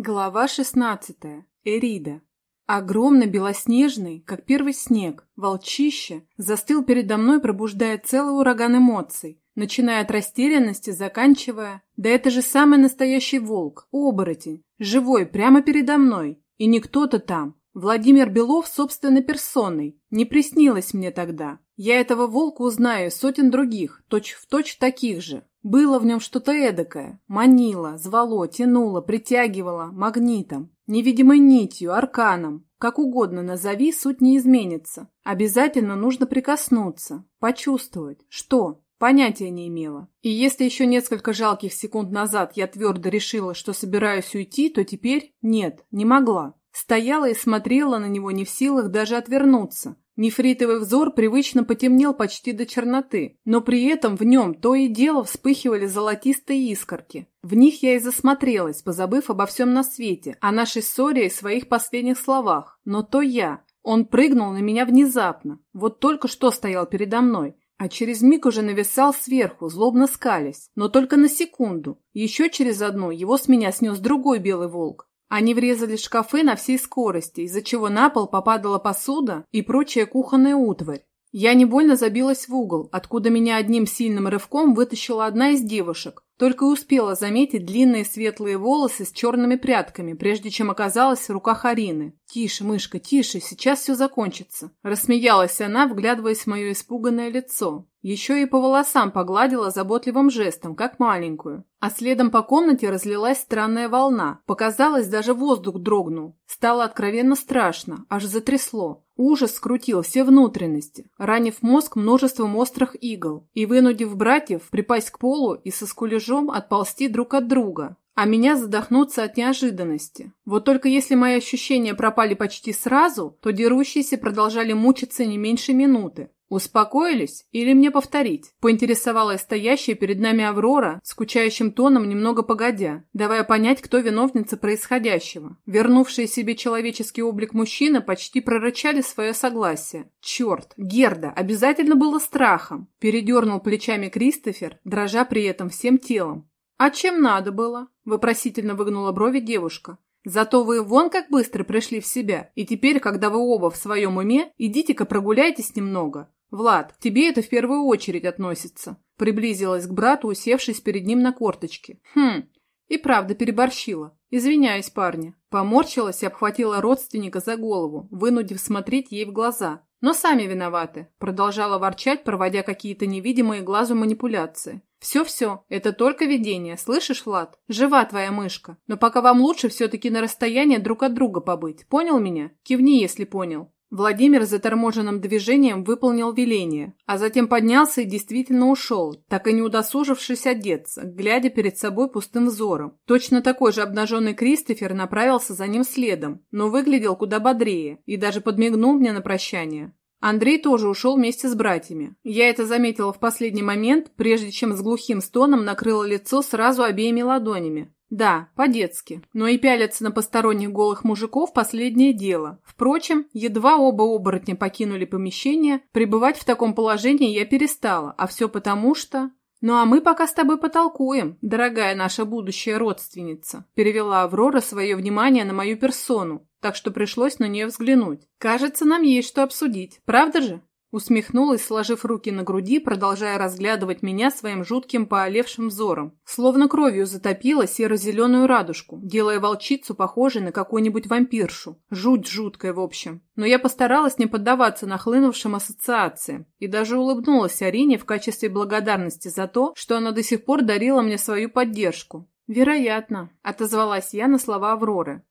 Глава 16. Эрида. Огромный, белоснежный, как первый снег, волчище застыл передо мной, пробуждая целый ураган эмоций, начиная от растерянности, заканчивая... Да это же самый настоящий волк, оборотень, живой, прямо передо мной. И не кто-то там. Владимир Белов собственной персоной. Не приснилось мне тогда. Я этого волка узнаю сотен других, точь-в-точь точь таких же. Было в нем что-то эдакое. Манило, звало, тянуло, притягивало, магнитом, невидимой нитью, арканом. Как угодно назови, суть не изменится. Обязательно нужно прикоснуться, почувствовать. Что? Понятия не имела. И если еще несколько жалких секунд назад я твердо решила, что собираюсь уйти, то теперь нет, не могла. Стояла и смотрела на него не в силах даже отвернуться, Нефритовый взор привычно потемнел почти до черноты, но при этом в нем то и дело вспыхивали золотистые искорки. В них я и засмотрелась, позабыв обо всем на свете, о нашей ссоре и своих последних словах. Но то я. Он прыгнул на меня внезапно, вот только что стоял передо мной, а через миг уже нависал сверху, злобно скалясь, но только на секунду. Еще через одну его с меня снес другой белый волк, они врезались в шкафы на всей скорости, из-за чего на пол попадала посуда и прочая кухонная утварь. Я невольно забилась в угол, откуда меня одним сильным рывком вытащила одна из девушек, только успела заметить длинные светлые волосы с черными прядками, прежде чем оказалась в руках Арины. «Тише, мышка, тише, сейчас все закончится», – рассмеялась она, вглядываясь в мое испуганное лицо. Еще и по волосам погладила заботливым жестом, как маленькую. А следом по комнате разлилась странная волна. Показалось, даже воздух дрогнул. Стало откровенно страшно, аж затрясло. Ужас скрутил все внутренности, ранив мозг множеством острых игл и вынудив братьев припасть к полу и со скулежом отползти друг от друга, а меня задохнуться от неожиданности. Вот только если мои ощущения пропали почти сразу, то дерущиеся продолжали мучиться не меньше минуты. «Успокоились? Или мне повторить?» – поинтересовалась стоящая перед нами Аврора, скучающим тоном немного погодя, давая понять, кто виновница происходящего. Вернувшие себе человеческий облик мужчины почти прорычали свое согласие. «Черт! Герда! Обязательно было страхом!» – передернул плечами Кристофер, дрожа при этом всем телом. «А чем надо было?» – вопросительно выгнула брови девушка. Зато вы вон как быстро пришли в себя, и теперь, когда вы оба в своем уме, идите-ка прогуляйтесь немного. «Влад, тебе это в первую очередь относится», — приблизилась к брату, усевшись перед ним на корточке. «Хм, и правда переборщила. Извиняюсь, парни». Поморщилась и обхватила родственника за голову, вынудив смотреть ей в глаза. «Но сами виноваты», — продолжала ворчать, проводя какие-то невидимые глазу манипуляции. «Все-все, это только видение, слышишь, Влад? Жива твоя мышка, но пока вам лучше все-таки на расстоянии друг от друга побыть, понял меня? Кивни, если понял». Владимир заторможенным движением выполнил веление, а затем поднялся и действительно ушел, так и не удосужившись одеться, глядя перед собой пустым взором. Точно такой же обнаженный Кристофер направился за ним следом, но выглядел куда бодрее и даже подмигнул мне на прощание. Андрей тоже ушел вместе с братьями. Я это заметила в последний момент, прежде чем с глухим стоном накрыла лицо сразу обеими ладонями, да, по-детски. Но и пялиться на посторонних голых мужиков – последнее дело. Впрочем, едва оба оборотня покинули помещение, пребывать в таком положении я перестала, а все потому что... «Ну а мы пока с тобой потолкуем, дорогая наша будущая родственница», перевела Аврора свое внимание на мою персону, так что пришлось на нее взглянуть. «Кажется, нам есть что обсудить, правда же?» Усмехнулась, сложив руки на груди, продолжая разглядывать меня своим жутким поолевшим взором. Словно кровью затопила серо-зеленую радужку, делая волчицу похожей на какую-нибудь вампиршу. Жуть жуткая, в общем. Но я постаралась не поддаваться нахлынувшим ассоциациям и даже улыбнулась Арине в качестве благодарности за то, что она до сих пор дарила мне свою поддержку. «Вероятно», — отозвалась я на слова Авроры.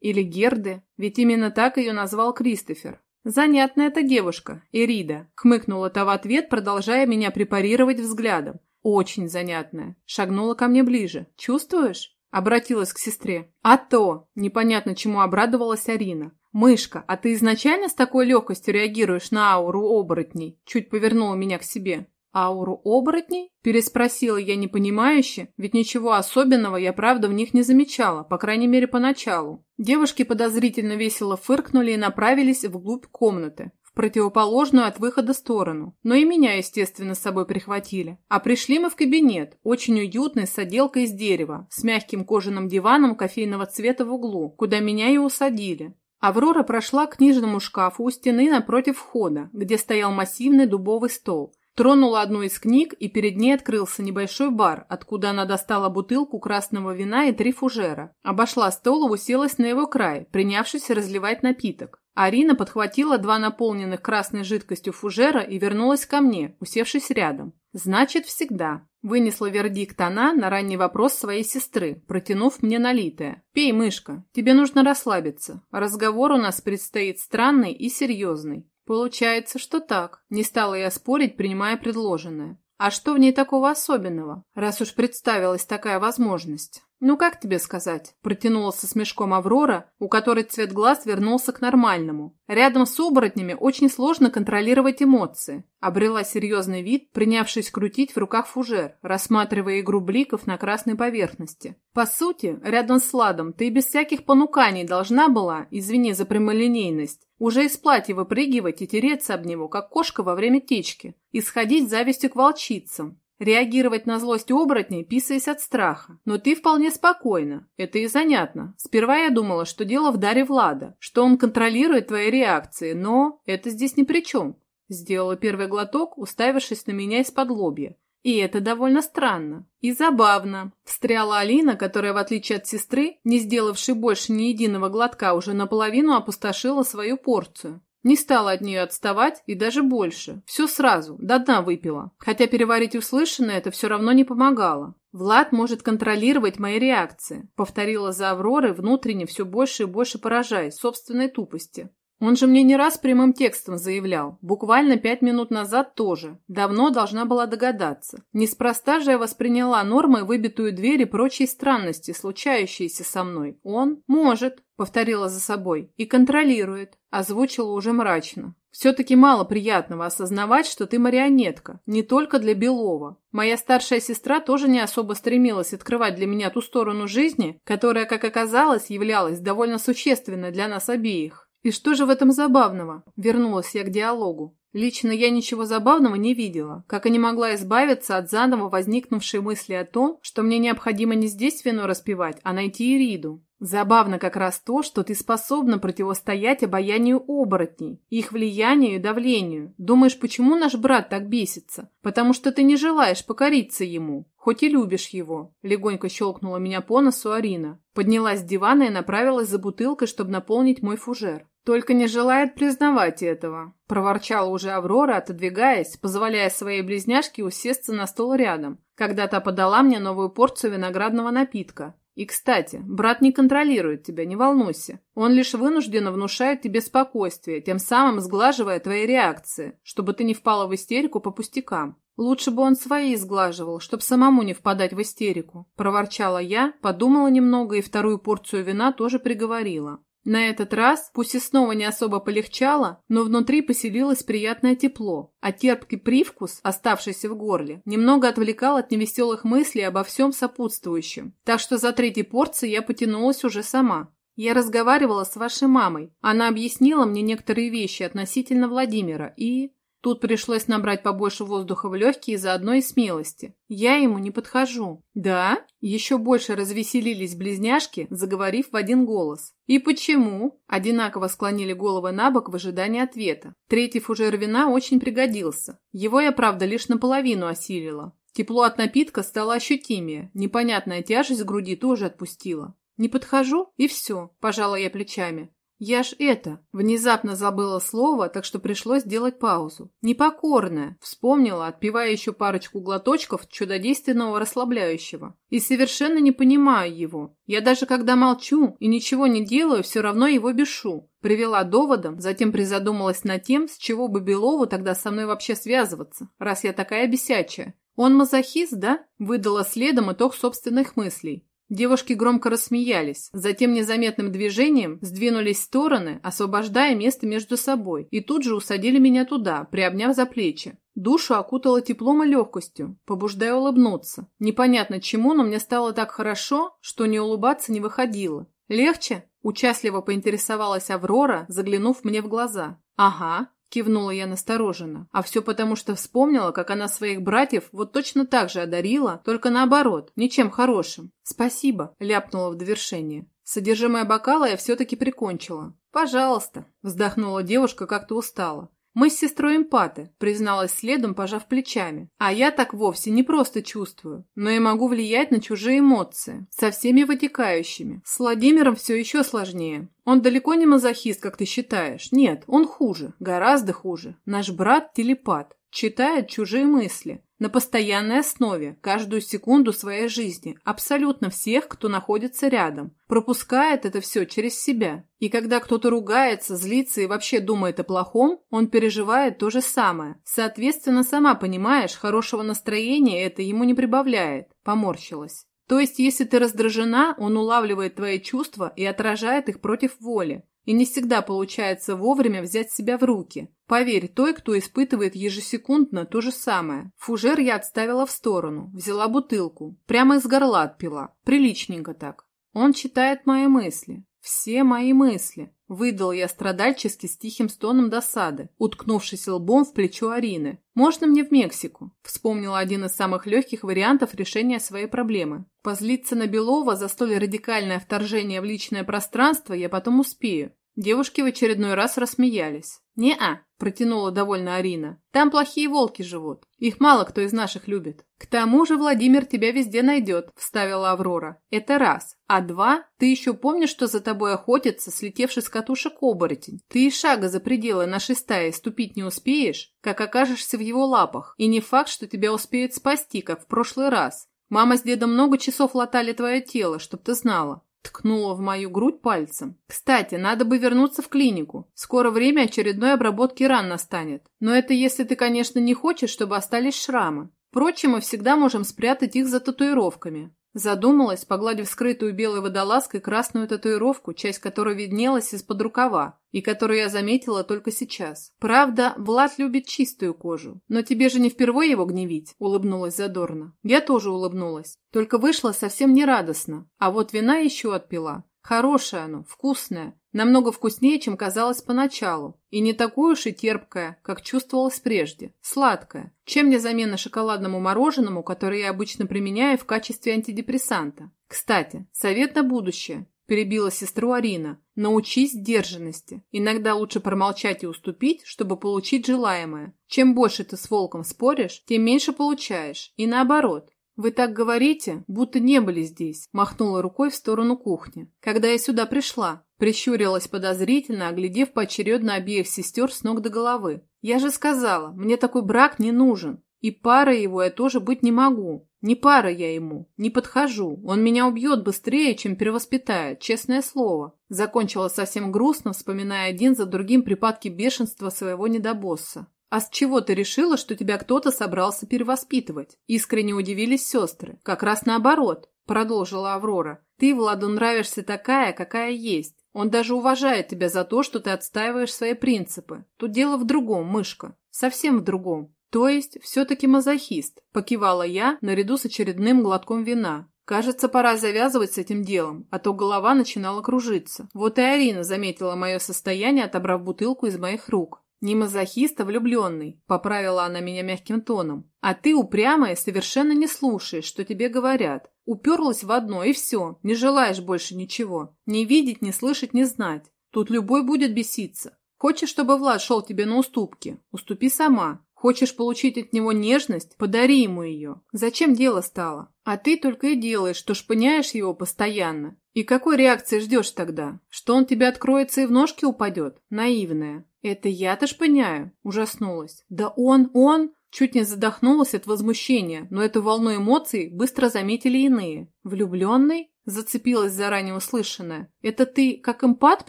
Или Герды, ведь именно так ее назвал Кристофер. «Занятная эта девушка, Эрида», — хмыкнула та в ответ, продолжая меня препарировать взглядом. «Очень занятная». Шагнула ко мне ближе. «Чувствуешь?» Обратилась к сестре. «А то!» Непонятно, чему обрадовалась Арина. «Мышка, а ты изначально с такой легкостью реагируешь на ауру оборотней?» Чуть повернула меня к себе. «Ауру оборотней?» – переспросила я непонимающе, ведь ничего особенного я правда в них не замечала, по крайней мере поначалу. Девушки подозрительно весело фыркнули и направились вглубь комнаты. в противоположную от выхода сторону. Но и меня, естественно, с собой прихватили. А пришли мы в кабинет, очень уютный, с отделкой из дерева, с мягким кожаным диваном кофейного цвета в углу, куда меня и усадили. Аврора прошла к книжному шкафу у стены напротив входа, где стоял массивный дубовый стол. Тронула одну из книг, и перед ней открылся небольшой бар, откуда она достала бутылку красного вина и три фужера. Обошла стол и уселась на его край, принявшись разливать напиток. Арина подхватила два наполненных красной жидкостью фужера и вернулась ко мне, усевшись рядом. «Значит, всегда», – вынесла вердикт она на ранний вопрос своей сестры, протянув мне налитое. «Пей, мышка, тебе нужно расслабиться. Разговор у нас предстоит странный и серьезный». Получается, что так. Не стала я спорить, принимая предложенное. А что в ней такого особенного, раз уж представилась такая возможность? «Ну, как тебе сказать?» – протянула со смешком Аврора, у которой цвет глаз вернулся к нормальному. Рядом с оборотнями очень сложно контролировать эмоции. Обрела серьезный вид, принявшись крутить в руках фужер, рассматривая игру бликов на красной поверхности. По сути, рядом с Ладом ты без всяких понуканий должна была, извини за прямолинейность, уже из платья выпрыгивать и тереться об него, как кошка во время течки, и сходить завистью к волчицам, Реагировать на злость оборотней, писаясь от страха. Но ты вполне спокойна. Это и занятно. Сперва я думала, что дело в даре Влада, что он контролирует твои реакции, но это здесь ни при чем. Сделала первый глоток, уставившись на меня из-под лобья. И это довольно странно. И забавно. Встряла Алина, которая, в отличие от сестры, не сделавшей больше ни единого глотка, уже наполовину опустошила свою порцию. Не стала от нее отставать и даже больше. Все сразу, до дна выпила. Хотя переварить услышанное это все равно не помогало. «Влад может контролировать мои реакции», — повторила за Авророй, внутренне все больше и больше поражаясь собственной тупости. Он же мне не раз прямым текстом заявлял, буквально пять минут назад тоже. Давно должна была догадаться. Неспроста же я восприняла нормой выбитую дверь и прочие странности, случающиеся со мной. Он может, повторила за собой, и контролирует, озвучила уже мрачно. Все-таки мало приятного осознавать, что ты марионетка, не только для Белова. Моя старшая сестра тоже не особо стремилась открывать для меня ту сторону жизни, которая, как оказалось, являлась довольно существенной для нас обеих. «И что же в этом забавного?» – вернулась я к диалогу. Лично я ничего забавного не видела, как и не могла избавиться от заново возникнувшей мысли о том, что мне необходимо не здесь вино распивать, а найти Ириду. Забавно как раз то, что ты способна противостоять обаянию оборотней, их влиянию и давлению. Думаешь, почему наш брат так бесится? Потому что ты не желаешь покориться ему, хоть и любишь его. Легонько щелкнула меня по носу Арина. Поднялась с дивана и направилась за бутылкой, чтобы наполнить мой фужер. «Только не желает признавать этого», – проворчала уже Аврора, отодвигаясь, позволяя своей близняшке усесться на стол рядом, когда та подала мне новую порцию виноградного напитка. «И, кстати, брат не контролирует тебя, не волнуйся. Он лишь вынужденно внушает тебе спокойствие, тем самым сглаживая твои реакции, чтобы ты не впала в истерику по пустякам. Лучше бы он свои сглаживал, чтобы самому не впадать в истерику», – проворчала я, подумала немного и вторую порцию вина тоже приговорила. На этот раз, пусть и снова не особо полегчало, но внутри поселилось приятное тепло, а терпкий привкус, оставшийся в горле, немного отвлекал от невеселых мыслей обо всем сопутствующем. Так что за третьей порцией я потянулась уже сама. Я разговаривала с вашей мамой. Она объяснила мне некоторые вещи относительно Владимира и... Тут пришлось набрать побольше воздуха в легкие заодно и смелости. Я ему не подхожу. Да? Еще больше развеселились близняшки, заговорив в один голос. И почему? Одинаково склонили головы на бок в ожидании ответа. Третий фужер вина очень пригодился. Его я, правда, лишь наполовину осилила. Тепло от напитка стало ощутимее. Непонятная тяжесть груди тоже отпустила. Не подхожу, и все, пожала я плечами. «Я ж это...» Внезапно забыла слово, так что пришлось делать паузу. «Непокорная», вспомнила, отпивая еще парочку глоточков чудодейственного расслабляющего. И совершенно не понимаю его. Я даже когда молчу и ничего не делаю, все равно его бешу. Привела доводом, затем призадумалась над тем, с чего бы Белову тогда со мной вообще связываться, раз я такая бесячая. «Он мазохист, да?» Выдала следом итог собственных мыслей. Девушки громко рассмеялись, затем незаметным движением сдвинулись в стороны, освобождая место между собой, и тут же усадили меня туда, приобняв за плечи. Душу окутало теплом и легкостью, побуждая улыбнуться. Непонятно чему, но мне стало так хорошо, что не улыбаться не выходило. «Легче?» – участливо поинтересовалась Аврора, заглянув мне в глаза. «Ага», – Кивнула я настороженно. А все потому, что вспомнила, как она своих братьев вот точно так же одарила, только наоборот, ничем хорошим. «Спасибо», — ляпнула в довершение. Содержимое бокала я все-таки прикончила. «Пожалуйста», — вздохнула девушка как-то устала. «Мы с сестрой эмпаты», — призналась следом, пожав плечами. «А я так вовсе не просто чувствую, но и могу влиять на чужие эмоции, со всеми вытекающими. С Владимиром все еще сложнее. Он далеко не мазохист, как ты считаешь. Нет, он хуже, гораздо хуже. Наш брат – телепат, читает чужие мысли, на постоянной основе, каждую секунду своей жизни, абсолютно всех, кто находится рядом, пропускает это все через себя. И когда кто-то ругается, злится и вообще думает о плохом, он переживает то же самое. Соответственно, сама понимаешь, хорошего настроения это ему не прибавляет. Поморщилась. То есть, если ты раздражена, он улавливает твои чувства и отражает их против воли. И не всегда получается вовремя взять себя в руки. Поверь той, кто испытывает ежесекундно то же самое. Фужер я отставила в сторону, взяла бутылку, прямо из горла отпила. Приличненько так. Он читает мои мысли. Все мои мысли. Выдал я страдальчески с тихим стоном досады, уткнувшись лбом в плечо Арины. «Можно мне в Мексику?» Вспомнила один из самых легких вариантов решения своей проблемы. Позлиться на Белова за столь радикальное вторжение в личное пространство я потом успею. Девушки в очередной раз рассмеялись. «Не-а», – протянула довольно Арина. «Там плохие волки живут. Их мало кто из наших любит». «К тому же Владимир тебя везде найдет», – вставила Аврора. «Это раз. А два, ты еще помнишь, что за тобой охотится, слетевший с катушек оборотень? Ты и шага за пределы нашей стаи ступить не успеешь, как окажешься в его лапах. И не факт, что тебя успеют спасти, как в прошлый раз. Мама с дедом много часов латали твое тело, чтоб ты знала. Ткнула в мою грудь пальцем. «Кстати, надо бы вернуться в клинику. Скоро время очередной обработки ран настанет. Но это если ты, конечно, не хочешь, чтобы остались шрамы. Впрочем, мы всегда можем спрятать их за татуировками. Задумалась, погладив скрытую белой водолазкой красную татуировку, часть которой виднелась из-под рукава, и которую я заметила только сейчас. Правда, Влад любит чистую кожу. Но тебе же не впервые его гневить, улыбнулась задорно. Я тоже улыбнулась. Только вышло совсем нерадостно. А вот вина еще отпила. Хорошее оно, вкусное, намного вкуснее, чем казалось поначалу, и не такое уж и терпкое, как чувствовалось прежде, сладкое. Чем не замена шоколадному мороженому, которое я обычно применяю в качестве антидепрессанта. Кстати, совет на будущее. Перебила сестру Арина. Научись сдержанности. Иногда лучше промолчать и уступить, чтобы получить желаемое. Чем больше ты с волком споришь, тем меньше получаешь. И наоборот. «Вы так говорите, будто не были здесь», – махнула рукой в сторону кухни. «Когда я сюда пришла», – прищурилась подозрительно, оглядев поочередно обеих сестер с ног до головы. «Я же сказала, мне такой брак не нужен, и парой его я тоже быть не могу. Не пара я ему, не подхожу. Он меня убьет быстрее, чем перевоспитает, честное слово». Закончила совсем грустно, вспоминая один за другим припадки бешенства своего недобосса. «А с чего ты решила, что тебя кто-то собрался перевоспитывать?» Искренне удивились сестры. «Как раз наоборот», – продолжила Аврора. «Ты Владу нравишься такая, какая есть. Он даже уважает тебя за то, что ты отстаиваешь свои принципы. Тут дело в другом, мышка. Совсем в другом. То есть, все-таки мазохист», – покивала я наряду с очередным глотком вина. Кажется, пора завязывать с этим делом, а то голова начинала кружиться. Вот и Арина заметила мое состояние, отобрав бутылку из моих рук. «Не мазохист, а влюбленный», — поправила она меня мягким тоном. «А ты упрямая совершенно не слушаешь, что тебе говорят. Уперлась в одно, и все, не желаешь больше ничего. Не видеть, не слышать, не знать. Тут любой будет беситься. Хочешь, чтобы Влад шел тебе на уступки? Уступи сама. Хочешь получить от него нежность? Подари ему ее. Зачем дело стало? А ты только и делаешь, что шпыняешь его постоянно. И какой реакции ждешь тогда? Что он тебе откроется и в ножки упадет? Наивная. «Это я-то шпыняю?» – ужаснулась. «Да он, он!» Чуть не задохнулась от возмущения, но эту волну эмоций быстро заметили иные. «Влюбленный?» – зацепилась заранее услышанное. «Это ты как эмпат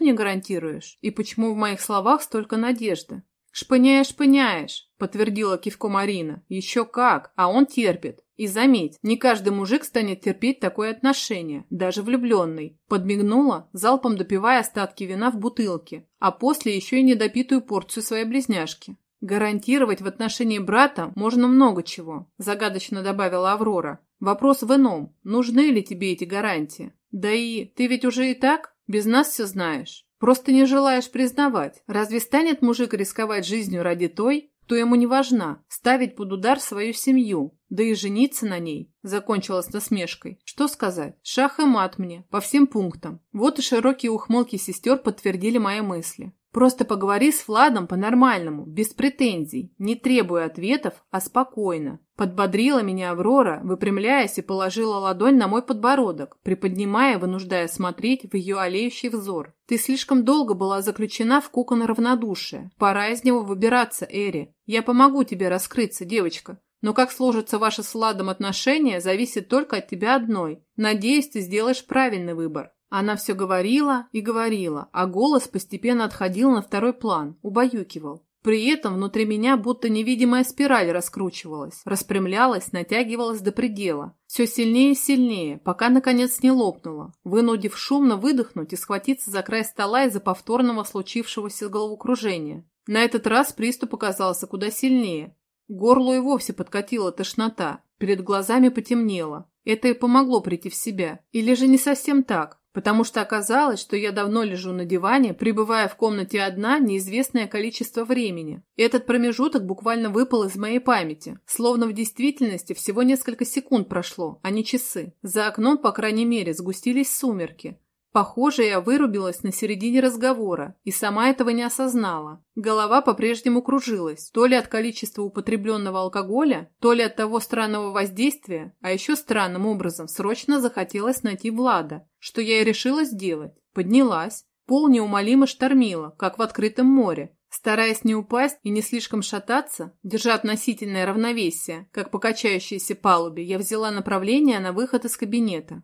мне гарантируешь? И почему в моих словах столько надежды?» «Шпыняешь, шпыняешь», – подтвердила кивком Марина. «Еще как, а он терпит. И заметь, не каждый мужик станет терпеть такое отношение, даже влюбленный. Подмигнула, залпом допивая остатки вина в бутылке, а после еще и недопитую порцию своей близняшки. Гарантировать в отношении брата можно много чего, загадочно добавила Аврора. Вопрос в ином, нужны ли тебе эти гарантии? Да и ты ведь уже и так без нас все знаешь. Просто не желаешь признавать. Разве станет мужик рисковать жизнью ради той, кто ему не важна, ставить под удар свою семью, да и жениться на ней, закончилась насмешкой. Что сказать? Шах и мат мне, по всем пунктам. Вот и широкие ухмылки сестер подтвердили мои мысли. Просто поговори с Владом по-нормальному, без претензий, не требуя ответов, а спокойно. Подбодрила меня Аврора, выпрямляясь и положила ладонь на мой подбородок, приподнимая, вынуждая смотреть в ее олеющий взор. «Ты слишком долго была заключена в кокон равнодушия. Пора из него выбираться, Эри. Я помогу тебе раскрыться, девочка. Но как сложатся ваши с Владом отношения, зависит только от тебя одной. Надеюсь, ты сделаешь правильный выбор. Она все говорила и говорила, а голос постепенно отходил на второй план, убаюкивал. При этом внутри меня будто невидимая спираль раскручивалась, распрямлялась, натягивалась до предела. Все сильнее и сильнее, пока наконец не лопнула, вынудив шумно выдохнуть и схватиться за край стола из-за повторного случившегося головокружения. На этот раз приступ оказался куда сильнее. Горло и вовсе подкатила тошнота, перед глазами потемнело. Это и помогло прийти в себя. Или же не совсем так? потому что оказалось, что я давно лежу на диване, пребывая в комнате одна неизвестное количество времени. Этот промежуток буквально выпал из моей памяти, словно в действительности всего несколько секунд прошло, а не часы. За окном, по крайней мере, сгустились сумерки. Похоже, я вырубилась на середине разговора и сама этого не осознала. Голова по-прежнему кружилась, то ли от количества употребленного алкоголя, то ли от того странного воздействия, а еще странным образом срочно захотелось найти Влада, что я и решила сделать. Поднялась, пол неумолимо штормило, как в открытом море. Стараясь не упасть и не слишком шататься, держа относительное равновесие, как по качающейся палубе, я взяла направление на выход из кабинета.